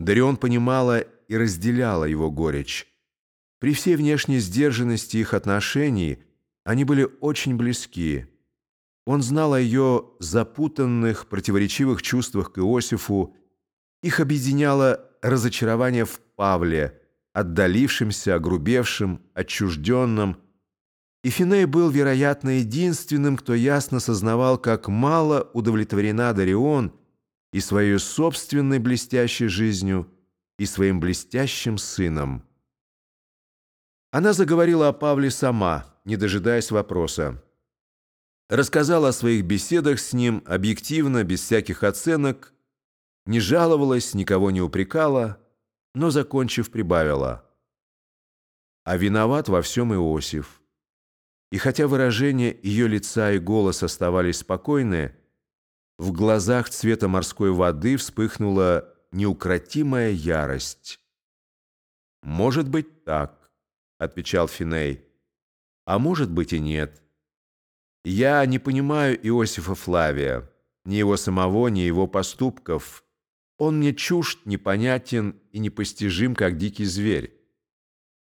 Дарион понимала и разделяла его горечь. При всей внешней сдержанности их отношений они были очень близки. Он знал о ее запутанных, противоречивых чувствах к Иосифу. Их объединяло разочарование в Павле, отдалившемся, огрубевшем, отчужденном. И Финей был, вероятно, единственным, кто ясно сознавал, как мало удовлетворена Дарион и своей собственной блестящей жизнью, и своим блестящим сыном. Она заговорила о Павле сама, не дожидаясь вопроса. Рассказала о своих беседах с ним объективно, без всяких оценок, не жаловалась, никого не упрекала, но, закончив, прибавила. А виноват во всем Иосиф. И хотя выражение ее лица и голос оставались спокойны, в глазах цвета морской воды вспыхнула неукротимая ярость. «Может быть так», — отвечал Финей, — «а может быть и нет. Я не понимаю Иосифа Флавия, ни его самого, ни его поступков». Он мне чужд, непонятен и непостижим, как дикий зверь.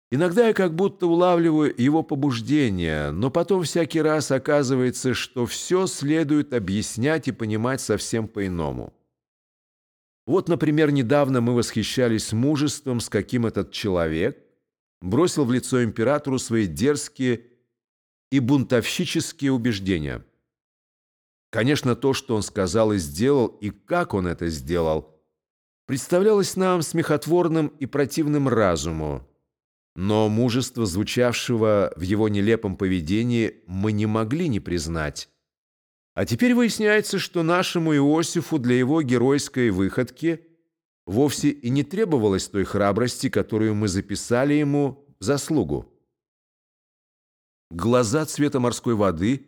Иногда я как будто улавливаю его побуждения, но потом всякий раз оказывается, что все следует объяснять и понимать совсем по-иному. Вот, например, недавно мы восхищались мужеством, с каким этот человек бросил в лицо императору свои дерзкие и бунтовщические убеждения. Конечно, то, что он сказал и сделал, и как он это сделал – представлялось нам смехотворным и противным разуму, но мужество, звучавшего в его нелепом поведении, мы не могли не признать. А теперь выясняется, что нашему Иосифу для его геройской выходки вовсе и не требовалось той храбрости, которую мы записали ему в заслугу. Глаза цвета морской воды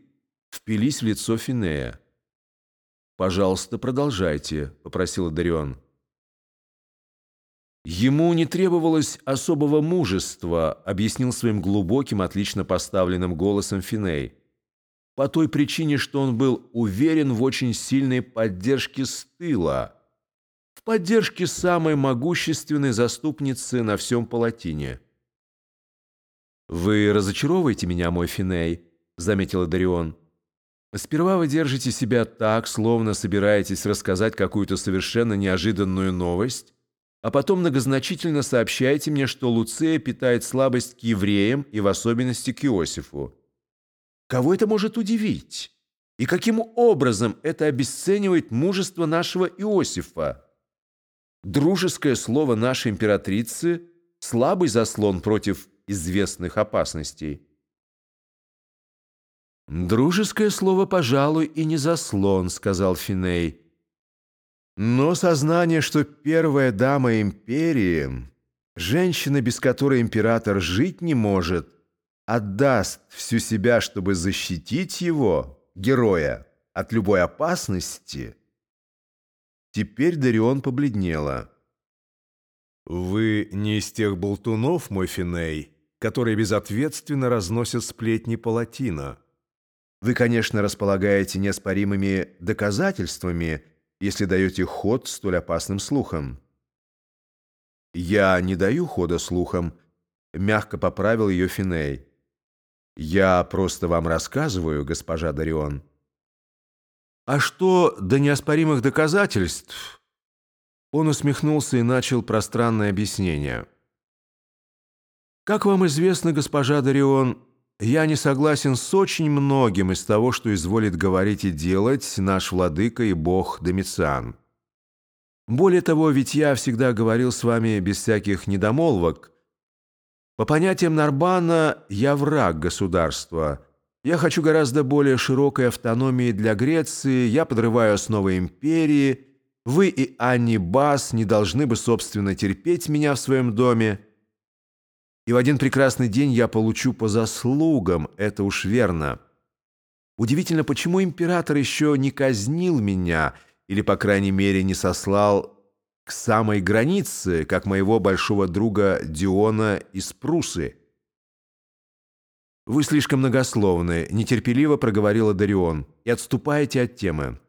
впились в лицо Финея. «Пожалуйста, продолжайте», — попросила Дарион. Ему не требовалось особого мужества, объяснил своим глубоким, отлично поставленным голосом Финей. По той причине, что он был уверен в очень сильной поддержке с тыла, в поддержке самой могущественной заступницы на всем Палатине. «Вы разочаровываете меня, мой Финей», — заметила Дарион. «Сперва вы держите себя так, словно собираетесь рассказать какую-то совершенно неожиданную новость, а потом многозначительно сообщайте мне, что Луция питает слабость к евреям и в особенности к Иосифу. Кого это может удивить? И каким образом это обесценивает мужество нашего Иосифа? Дружеское слово нашей императрицы – слабый заслон против известных опасностей. «Дружеское слово, пожалуй, и не заслон», – сказал Финей. Но сознание, что первая дама империи, женщина, без которой император жить не может, отдаст всю себя, чтобы защитить его, героя, от любой опасности, теперь Дарион побледнела. «Вы не из тех болтунов, мой Финей, которые безответственно разносят сплетни палатина. Вы, конечно, располагаете неоспоримыми доказательствами, если даете ход столь опасным слухам. «Я не даю хода слухам», — мягко поправил ее Финей. «Я просто вам рассказываю, госпожа Дарион». «А что до неоспоримых доказательств?» Он усмехнулся и начал пространное объяснение. «Как вам известно, госпожа Дарион, я не согласен с очень многим из того, что изволит говорить и делать наш владыка и бог Домициан. Более того, ведь я всегда говорил с вами без всяких недомолвок. По понятиям Нарбана, я враг государства. Я хочу гораздо более широкой автономии для Греции, я подрываю основы империи. Вы и Анни Бас не должны бы, собственно, терпеть меня в своем доме и в один прекрасный день я получу по заслугам, это уж верно. Удивительно, почему император еще не казнил меня, или, по крайней мере, не сослал к самой границе, как моего большого друга Диона из Прусы. «Вы слишком многословны», — нетерпеливо проговорила Дарион, — «и отступаете от темы».